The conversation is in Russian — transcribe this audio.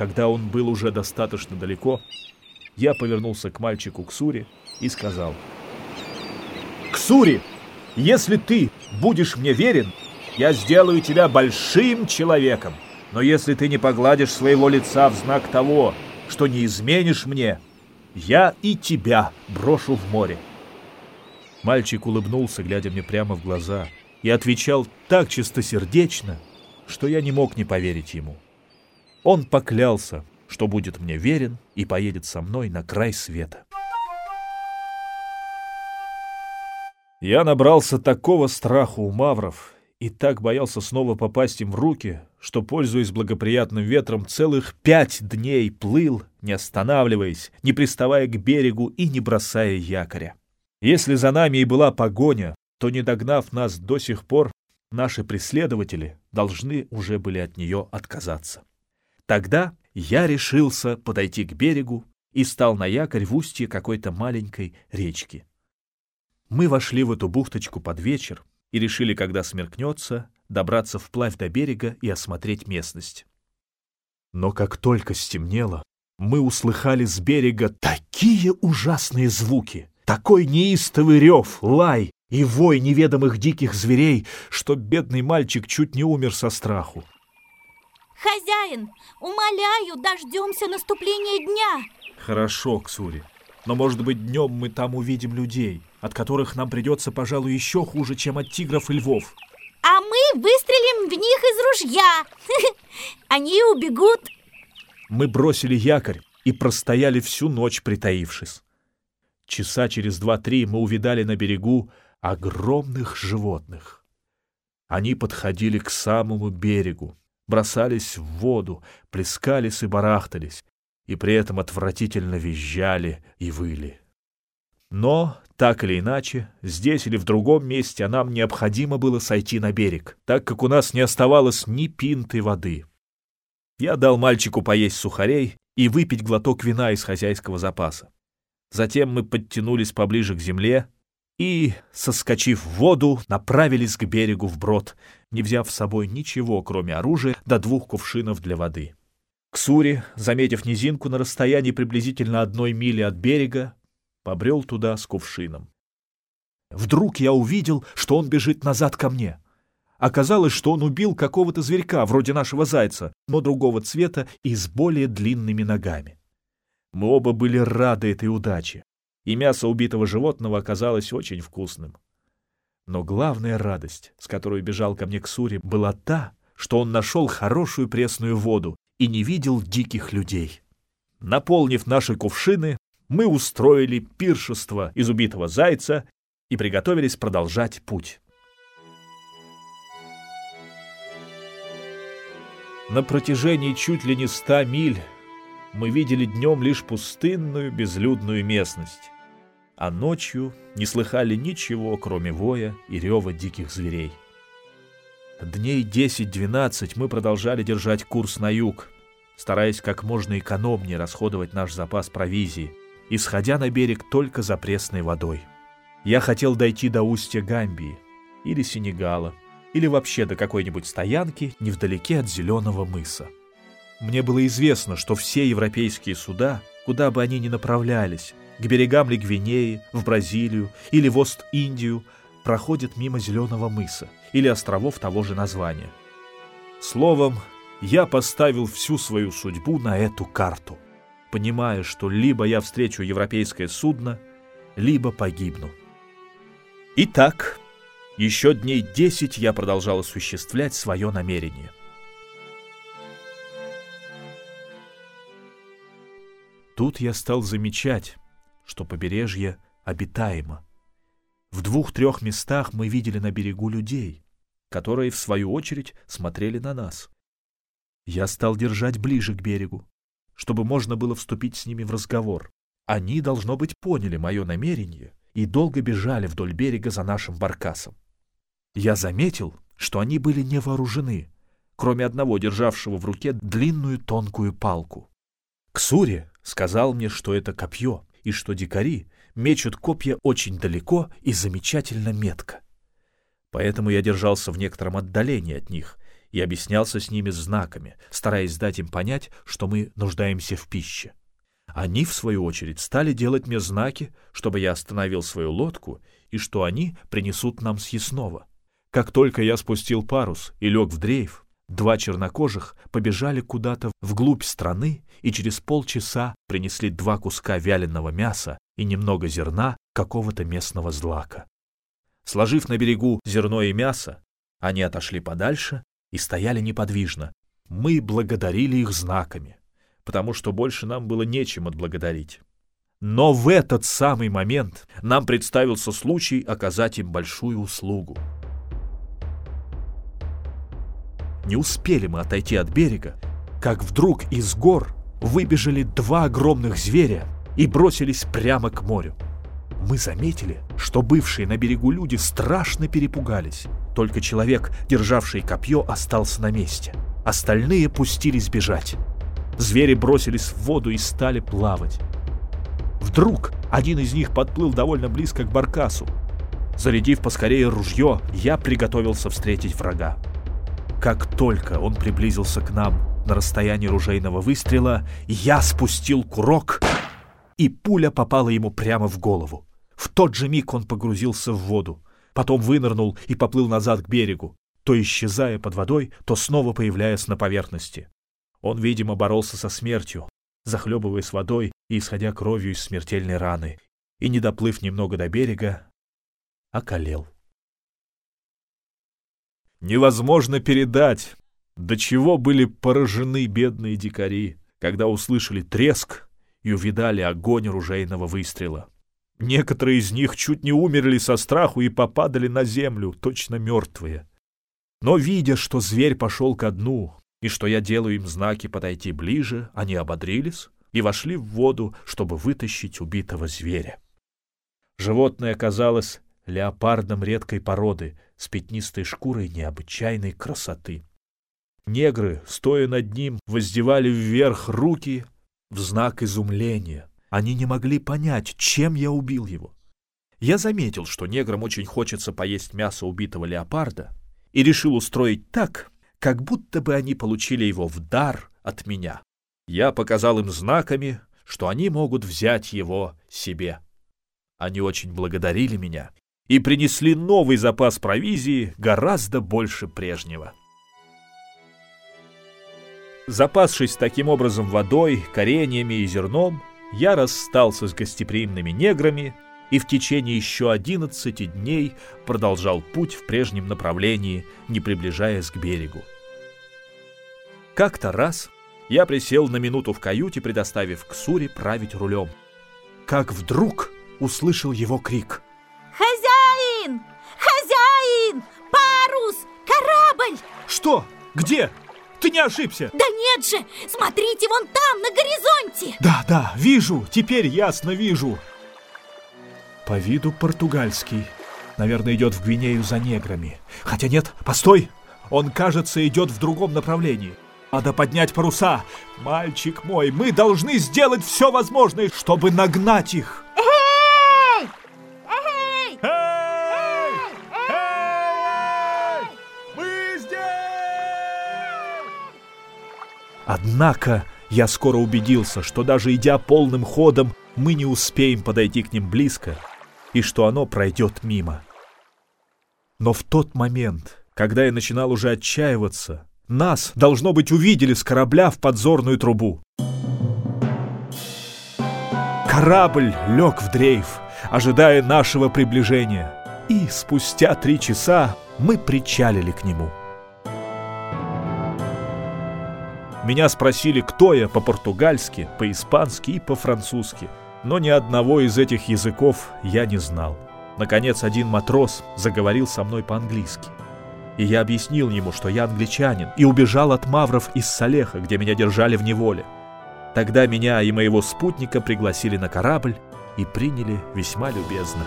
Когда он был уже достаточно далеко, я повернулся к мальчику Ксури и сказал. «Ксури, если ты будешь мне верен, я сделаю тебя большим человеком. Но если ты не погладишь своего лица в знак того, что не изменишь мне, я и тебя брошу в море». Мальчик улыбнулся, глядя мне прямо в глаза, и отвечал так чистосердечно, что я не мог не поверить ему. Он поклялся, что будет мне верен и поедет со мной на край света. Я набрался такого страха у мавров и так боялся снова попасть им в руки, что, пользуясь благоприятным ветром, целых пять дней плыл, не останавливаясь, не приставая к берегу и не бросая якоря. Если за нами и была погоня, то, не догнав нас до сих пор, наши преследователи должны уже были от нее отказаться. Тогда я решился подойти к берегу и стал на якорь в устье какой-то маленькой речки. Мы вошли в эту бухточку под вечер и решили, когда смеркнется, добраться вплавь до берега и осмотреть местность. Но как только стемнело, мы услыхали с берега такие ужасные звуки, такой неистовый рев, лай и вой неведомых диких зверей, что бедный мальчик чуть не умер со страху. Хозяин, умоляю, дождемся наступления дня. Хорошо, Ксури. Но, может быть, днем мы там увидим людей, от которых нам придется, пожалуй, еще хуже, чем от тигров и львов. А мы выстрелим в них из ружья. Они убегут. Мы бросили якорь и простояли всю ночь, притаившись. Часа через два-три мы увидали на берегу огромных животных. Они подходили к самому берегу, бросались в воду, плескались и барахтались, и при этом отвратительно визжали и выли. Но, так или иначе, здесь или в другом месте нам необходимо было сойти на берег, так как у нас не оставалось ни пинты воды. Я дал мальчику поесть сухарей и выпить глоток вина из хозяйского запаса. Затем мы подтянулись поближе к земле и, соскочив в воду, направились к берегу вброд, не взяв с собой ничего, кроме оружия до двух кувшинов для воды. Ксури, заметив низинку на расстоянии приблизительно одной мили от берега, побрел туда с кувшином. Вдруг я увидел, что он бежит назад ко мне. Оказалось, что он убил какого-то зверька, вроде нашего зайца, но другого цвета и с более длинными ногами. Мы оба были рады этой удаче и мясо убитого животного оказалось очень вкусным. Но главная радость, с которой бежал ко мне Ксури, была та, что он нашел хорошую пресную воду и не видел диких людей. Наполнив наши кувшины, мы устроили пиршество из убитого зайца и приготовились продолжать путь. На протяжении чуть ли не ста миль мы видели днем лишь пустынную безлюдную местность, а ночью не слыхали ничего, кроме воя и рева диких зверей. Дней 10-12 мы продолжали держать курс на юг, стараясь как можно экономнее расходовать наш запас провизии, исходя на берег только за пресной водой. Я хотел дойти до устья Гамбии или Сенегала, или вообще до какой-нибудь стоянки невдалеке от Зеленого мыса. Мне было известно, что все европейские суда, куда бы они ни направлялись, к берегам ли Гвинеи, в Бразилию или в Ост-Индию, проходят мимо Зеленого мыса или островов того же названия. Словом, я поставил всю свою судьбу на эту карту, понимая, что либо я встречу европейское судно, либо погибну. Итак, еще дней десять я продолжал осуществлять свое намерение. Тут я стал замечать, что побережье обитаемо. В двух-трех местах мы видели на берегу людей, которые, в свою очередь, смотрели на нас. Я стал держать ближе к берегу, чтобы можно было вступить с ними в разговор. Они, должно быть, поняли мое намерение и долго бежали вдоль берега за нашим баркасом. Я заметил, что они были не вооружены, кроме одного державшего в руке длинную тонкую палку. Ксури сказал мне, что это копье, и что дикари мечут копья очень далеко и замечательно метко. Поэтому я держался в некотором отдалении от них и объяснялся с ними знаками, стараясь дать им понять, что мы нуждаемся в пище. Они, в свою очередь, стали делать мне знаки, чтобы я остановил свою лодку и что они принесут нам съестного. Как только я спустил парус и лег в дрейф, два чернокожих побежали куда-то вглубь страны и через полчаса принесли два куска вяленого мяса и немного зерна какого-то местного злака. Сложив на берегу зерно и мясо, они отошли подальше и стояли неподвижно. Мы благодарили их знаками, потому что больше нам было нечем отблагодарить. Но в этот самый момент нам представился случай оказать им большую услугу. Не успели мы отойти от берега, как вдруг из гор выбежали два огромных зверя и бросились прямо к морю. Мы заметили, что бывшие на берегу люди страшно перепугались. Только человек, державший копье, остался на месте. Остальные пустились бежать. Звери бросились в воду и стали плавать. Вдруг один из них подплыл довольно близко к баркасу. Зарядив поскорее ружье, я приготовился встретить врага. Как только он приблизился к нам на расстоянии ружейного выстрела, я спустил курок, и пуля попала ему прямо в голову. В тот же миг он погрузился в воду, потом вынырнул и поплыл назад к берегу, то исчезая под водой, то снова появляясь на поверхности. Он, видимо, боролся со смертью, захлебываясь водой и исходя кровью из смертельной раны, и, не доплыв немного до берега, околел. Невозможно передать, до чего были поражены бедные дикари, когда услышали треск и увидали огонь ружейного выстрела. Некоторые из них чуть не умерли со страху и попадали на землю, точно мертвые. Но, видя, что зверь пошел ко дну, и что я делаю им знаки подойти ближе, они ободрились и вошли в воду, чтобы вытащить убитого зверя. Животное оказалось леопардом редкой породы с пятнистой шкурой необычайной красоты. Негры, стоя над ним, воздевали вверх руки в знак изумления. Они не могли понять, чем я убил его. Я заметил, что неграм очень хочется поесть мясо убитого леопарда, и решил устроить так, как будто бы они получили его в дар от меня. Я показал им знаками, что они могут взять его себе. Они очень благодарили меня и принесли новый запас провизии гораздо больше прежнего. Запасшись таким образом водой, кореньями и зерном, я расстался с гостеприимными неграми и в течение еще одиннадцати дней продолжал путь в прежнем направлении, не приближаясь к берегу. Как-то раз я присел на минуту в каюте, предоставив Ксуре править рулем. Как вдруг услышал его крик. Что? Где? Ты не ошибся? Да нет же! Смотрите вон там, на горизонте! Да, да, вижу, теперь ясно вижу. По виду португальский. Наверное, идет в Гвинею за неграми. Хотя нет, постой! Он, кажется, идет в другом направлении. Надо поднять паруса. Мальчик мой, мы должны сделать все возможное, чтобы нагнать их. Однако я скоро убедился, что даже идя полным ходом, мы не успеем подойти к ним близко, и что оно пройдет мимо. Но в тот момент, когда я начинал уже отчаиваться, нас, должно быть, увидели с корабля в подзорную трубу. Корабль лег в дрейф, ожидая нашего приближения, и спустя три часа мы причалили к нему. Меня спросили, кто я по-португальски, по-испански и по-французски, но ни одного из этих языков я не знал. Наконец, один матрос заговорил со мной по-английски. И я объяснил ему, что я англичанин, и убежал от мавров из Салеха, где меня держали в неволе. Тогда меня и моего спутника пригласили на корабль и приняли весьма любезно.